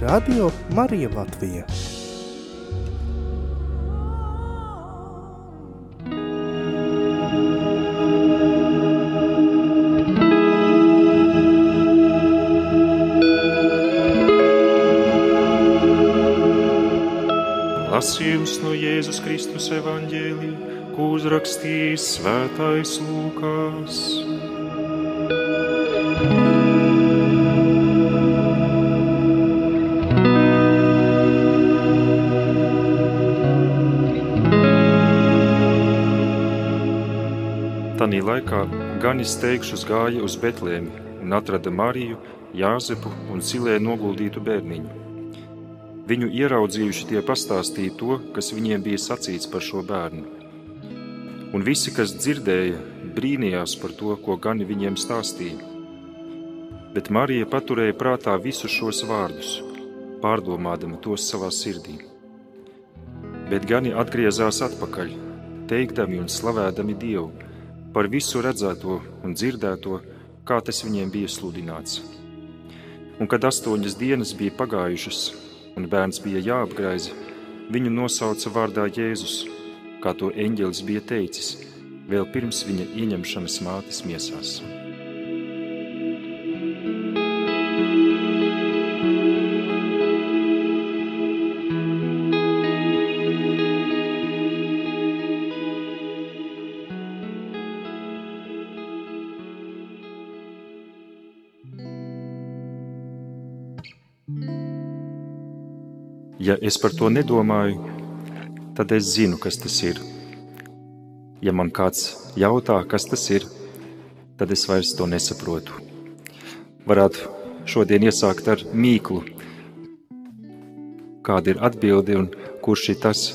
Radio Marija Latvija. Lasījums no Jēzus Kristus evaņģēlī, ko uzrakstījis svētais Lūkās. Tanī laikā gan izteikšus gāja uz Betlēmi un atrada Mariju, Jāzepu un Silē noguldītu bērniņu. Viņu ieraudzījuši tie pastāstīja to, kas viņiem bija sacīts par šo bērnu. Un visi, kas dzirdēja, brīnījās par to, ko gani viņiem stāstīja. Bet Marija paturēja prātā visus šos vārdus, pārdomādama tos savā sirdī. Bet gani atgriezās atpakaļ, teikdami un slavēdami Dievu par visu redzēto un dzirdēto, kā tas viņiem bija sludināts. Un kad astoņas dienas bija pagājušas, un bērns bija jāapgraiza, viņu nosauca vārdā Jēzus, kā to eņģelis bija teicis, vēl pirms viņa ieņemšanas mātes miesās. Ja es par to nedomāju, tad es zinu, kas tas ir. Ja man kāds jautā, kas tas ir, tad es vairs to nesaprotu. Varētu šodien iesākt ar mīklu. Kāda ir atbilde un kurš ir tas,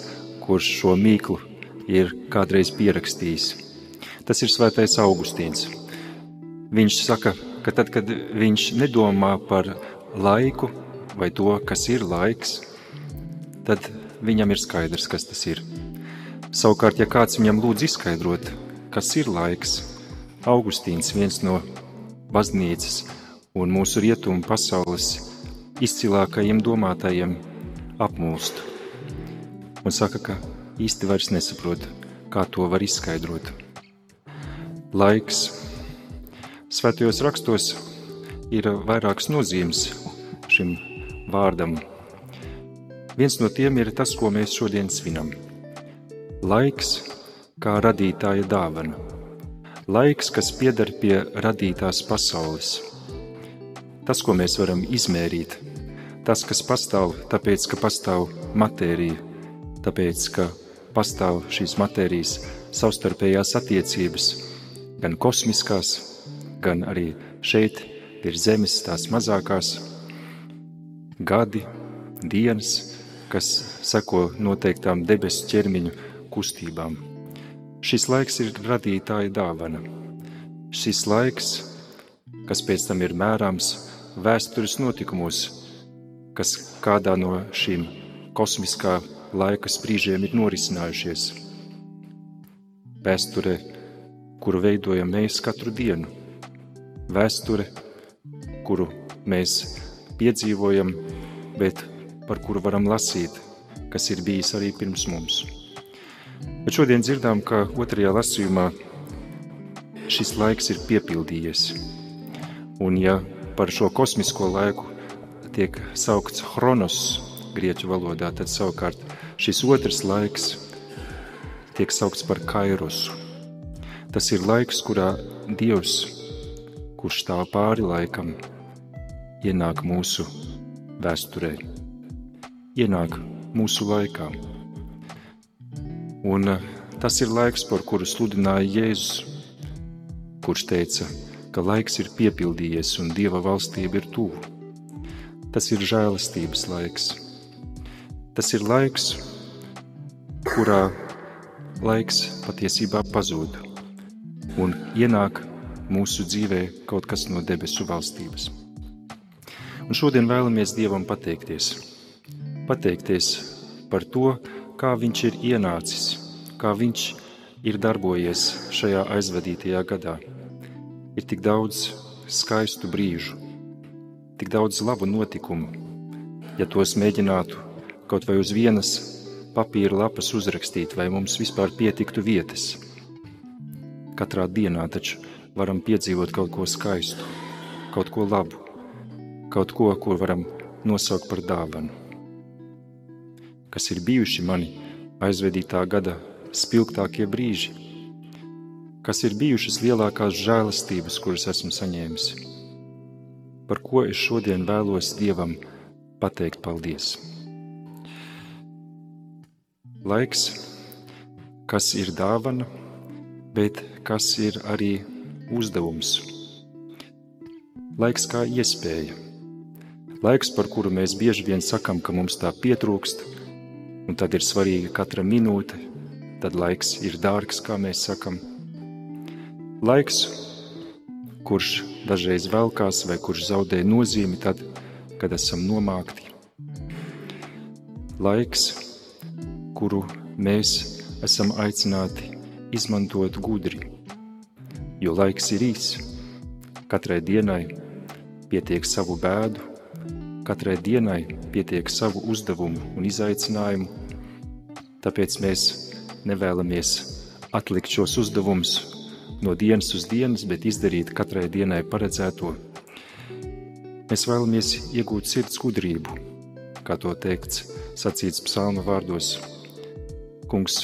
kurš šo mīklu ir kādreiz pierakstījis? Tas ir Svētais Augustīns. Viņš saka, ka tad, kad viņš nedomā par laiku vai to, kas ir laiks, tad viņam ir skaidrs, kas tas ir. Savukārt, ja kāds viņam lūdz izskaidrot, kas ir laiks, Augustīns, viens no baznīcas un mūsu rietumu pasaules izcilākajiem domātājiem, apmūst un saka, ka īsti vairs nesaprot, kā to var izskaidrot. Laiks. Svētajos rakstos ir vairākas nozīmes šim vārdam Viens no tiem ir tas, ko mēs šodien svinam. Laiks kā radītāja dāvana. Laiks, kas pieder pie radītās pasaules. Tas, ko mēs varam izmērīt, tas, kas pastāv, tāpēc, ka pastāv matērija, tāpēc, ka pastāv šīs matērijas savstarpējās attiecības, gan kosmiskās, gan arī šeit ir zemes tās mazākās, gadi, dienas, kas seko noteiktām debesu ķermeņu kustībām. Šis laiks ir radītāja dāvana. Šis laiks, kas pēc tam ir mērāms vēstures notikumos, kas kādā no šīm kosmiskā laika sprīžiem ir norisinājušies. Vēsture, kuru veidojam mēs katru dienu, vēsture, kuru mēs piedzīvojam, bet par kuru varam lasīt, kas ir bijis arī pirms mums. Bet šodien dzirdām, ka otrajā lasījumā šis laiks ir piepildījies. Un ja par šo kosmisko laiku tiek saukts chronos grieķu valodā, tad savukārt šis otrs laiks tiek saukts par kairosu. Tas ir laiks, kurā Dievs, kurš stāv pāri laikam, ienāk mūsu vēsturē ienāk mūsu laikā. Un eh, tas ir laiks, par kuru sludināja Jēzus, kurš teica, ka laiks ir piepildījies un Dieva valstība ir tuvu. Tas ir žēlastības laiks. Tas ir laiks, kurā laiks patiesībā pazūd un ienāk mūsu dzīvē kaut kas no debesu valstības. Un šodien vēlamies Dievam pateikties. Pateikties par to, kā Viņš ir ienācis, kā Viņš ir darbojies šajā aizvadītajā gadā. Ir tik daudz skaistu brīžu, tik daudz labu notikumu. Ja tos mēģinātu kaut vai uz vienas papīra lapas uzrakstīt, vai mums vispār pietiktu vietas. Katrā dienā taču varam piedzīvot kaut ko skaistu, kaut ko labu, kaut ko, ko varam nosaukt par dāvanu. Kas ir bijuši mani aizvedītā gada spilgtākie brīži, kas ir bijušas lielākās žēlastības, kuras esmu saņēmis, par ko es šodien vēlos Dievam pateikt paldies. Laiks, kas ir dāvana, bet kas ir arī uzdevums. Laiks kā iespēja. Laiks, par kuru mēs bieži vien sakam, ka mums tā pietrūkst, un tad ir svarīga katra minūte, tad laiks ir dārgs, kā mēs sakam. Laiks, kurš dažreiz velkās vai kurš zaudē nozīmi tad, kad esam nomākti. Laiks, kuru mēs esam aicināti izmantot gudri jo laiks ir īss. Katrai dienai pietiek savu bēdu, katrai dienai pietiek savu uzdevumu un izaicinājumu. Tāpēc mēs nevēlamies atlikt šos uzdevumus no dienas uz dienas, bet izdarīt katrai dienai paredzēto. Mēs vēlamies iegūt sirds gudrību, kā to teikts, sacīts psalma vārdos. Kungs,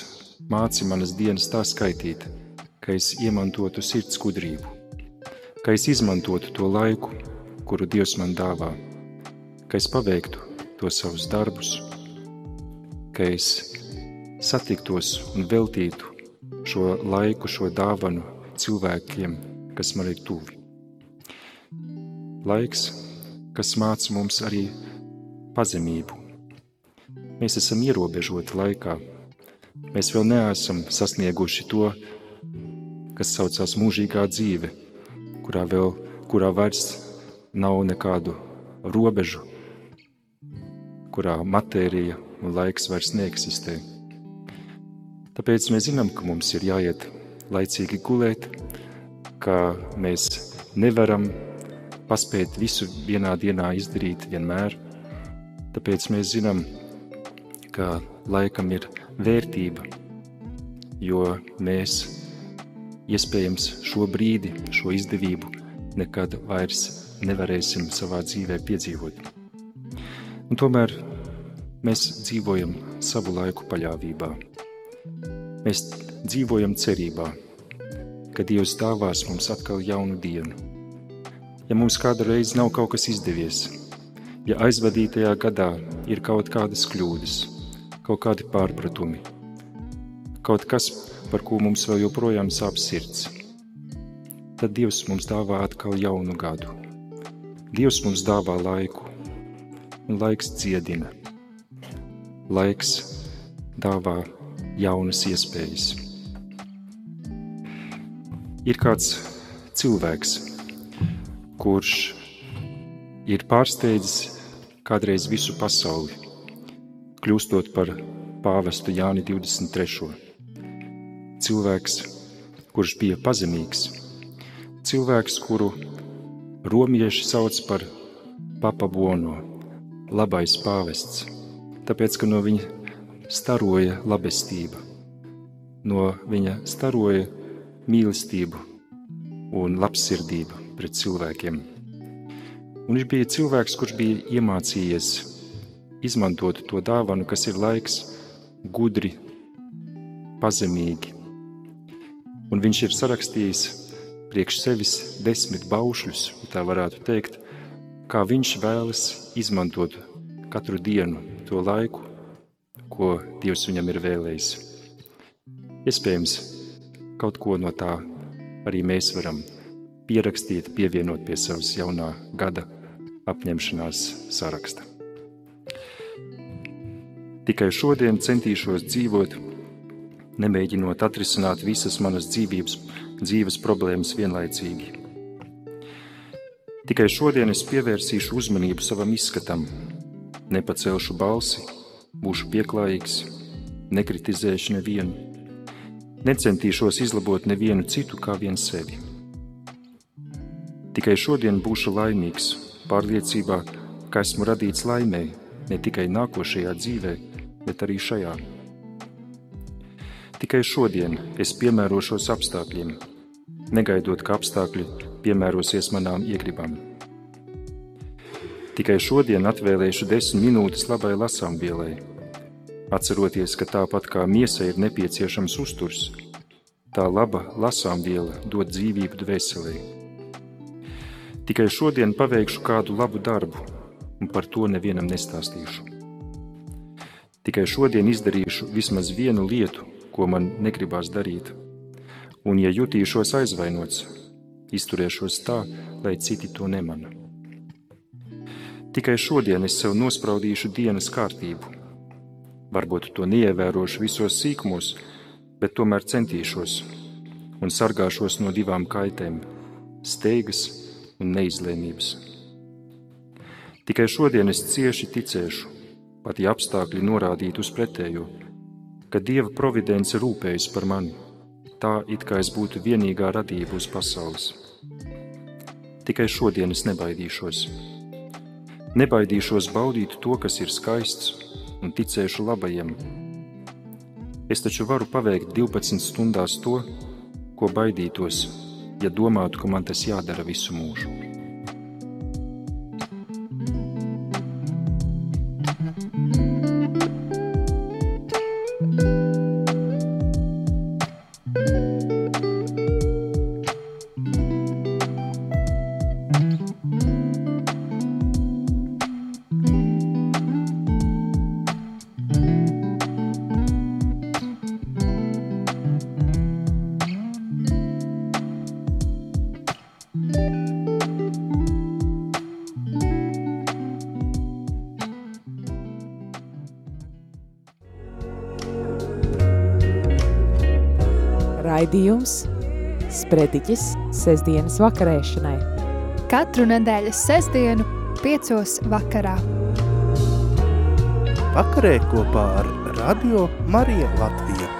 māci manas dienas tā skaitīt, ka es iemantotu sirds gudrību, ka es izmantotu to laiku, kuru Dievs man dāvā, ka es paveiktu to savus darbus, ka es satiktos un veltītu šo laiku, šo dāvanu cilvēkiem, kas man ir tuvi. Laiks, kas māca mums arī pazemību. Mēs esam ierobežoti laikā. Mēs vēl neesam sasnieguši to, kas saucās mūžīgā dzīve, kurā, vēl, kurā vairs nav nekādu robežu, kurā matērija un laiks vairs neeksistē. Tāpēc mēs zinām, ka mums ir jāiet laicīgi gulēt, ka mēs nevaram paspēt visu vienā dienā izdarīt vienmēr. Tāpēc mēs zinām, ka laikam ir vērtība, jo mēs Iespējams, šo brīdi, šo izdevību nekad vairs nevarēsim savā dzīvē piedzīvot. Un tomēr mēs dzīvojam savu laiku paļāvībā. Mēs dzīvojam cerībā, ka Dievs dāvās mums atkal jaunu dienu. Ja mums kāda reize nav kaut kas izdevies, ja aizvadītajā gadā ir kaut kādas kļūdas, kaut kādi pārpratumi, kaut kas, par ko mums vēl joprojām sāp sirds. Tad Dievs mums dāvā atkal jaunu gadu. Dievs mums dāvā laiku, un laiks dziedina. Laiks dāvā jaunas iespējas. Ir kāds cilvēks, kurš ir pārsteidzis kādreiz visu pasauli, kļūstot par pāvestu Jāni 23 cilvēks, kurš bija pazemīgs, cilvēks, kuru romieši sauc par Papa Bono, labais pāvests, tāpēc, ka no viņa staroja labestība, no viņa staroja mīlestību un labsirdība pret cilvēkiem. Un viņš bija cilvēks, kurš bija iemācījies izmantot to dāvanu, kas ir laiks, gudri, pazemīgi, Un viņš ir sarakstījis priekš sevis desmit baušļus, ja tā varētu teikt, kā viņš vēlas izmantot katru dienu to laiku, ko Dievs viņam ir vēlējis. Iespējams, kaut ko no tā arī mēs varam pierakstīt, pievienot pie savas jaunā gada apņemšanās saraksta. Tikai šodien centīšos dzīvot, nemēģinot atrisināt visas manas dzīvības, dzīves problēmas vienlaicīgi. Tikai šodien es pievērsīšu uzmanību savam izskatam, nepacelšu balsi, būšu pieklājīgs, nekritizēšu nevienu, necentīšos izlabot nevienu citu kā vien sevi. Tikai šodien būšu laimīgs, pārliecībā, ka esmu radīts laimē ne tikai nākošajā dzīvē, bet arī šajā. Tikai šodien es piemērošos apstākļiem, negaidot, ka apstākļi piemērosies manām iegribām. Tikai šodien atvēlēšu desmit minūtes labai lasāmvielai, atceroties, ka tāpat kā miesai ir nepieciešams uzturs, tā laba lasāmviela dod dzīvību dvēselē. Tikai šodien paveikšu kādu labu darbu, un par to nevienam nestāstīšu. Tikai šodien izdarīšu vismaz vienu lietu, ko man negribās darīt, un, ja jutīšos aizvainots, izturēšos tā, lai citi to nemana. Tikai šodien es sev nospraudīšu dienas kārtību. Varbūt to neievērošu visos sīkumos, bet tomēr centīšos un sargāšos no divām kaitēm - steigas un neizlēmības. Tikai šodien es cieši ticēšu, pat ja apstākļi norādītu uz pretējo, ka Dieva providence rūpējas par mani, tā it kā es būtu vienīgā radība uz pasaules. Tikai šodien es nebaidīšos. Nebaidīšos baudīt to, kas ir skaists, un ticēšu labajiem. Es taču varu paveikt 12 stundās to, ko baidītos, ja domātu, ka man tas jādara visu mūžu. Raidījums Sprediķis sestdienas vakarēšanai. Katru nedēļas sestdienu, piecos vakarā. Vakarē kopā ar Radio Mariju Latviju.